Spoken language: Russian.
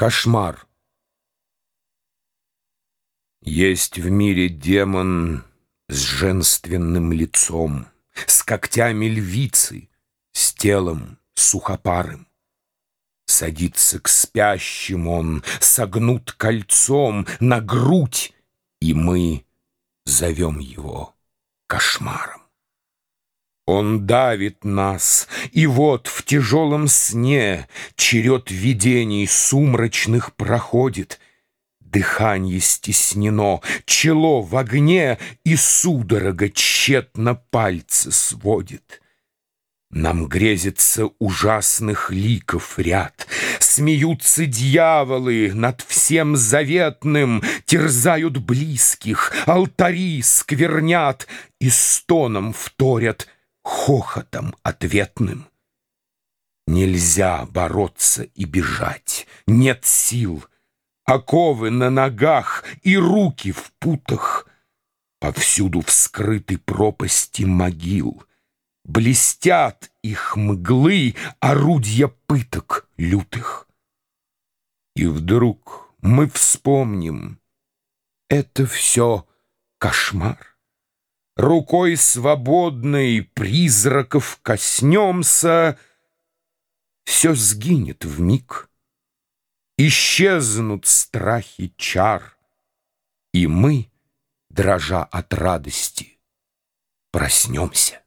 Кошмар. Есть в мире демон с женственным лицом, С когтями львицы, с телом сухопарым. Садится к спящим он, согнут кольцом На грудь, и мы зовем его кошмаром. Он давит нас, и вот в тяжелом сне Черед видений сумрачных проходит. Дыхание стеснено, чело в огне, И судорога тщетно пальцы сводит. Нам грезится ужасных ликов ряд, Смеются дьяволы над всем заветным, Терзают близких, алтари сквернят И стоном вторят — хохотом ответным. Нельзя бороться и бежать, нет сил, Оковы на ногах и руки в путах, Повсюду вскрыты пропасти могил, Блестят их мглы орудья пыток лютых. И вдруг мы вспомним, это все кошмар. Рукой свободной призраков коснемся, Все сгинет в миг, Исчезнут страхи чар, И мы, дрожа от радости, проснемся.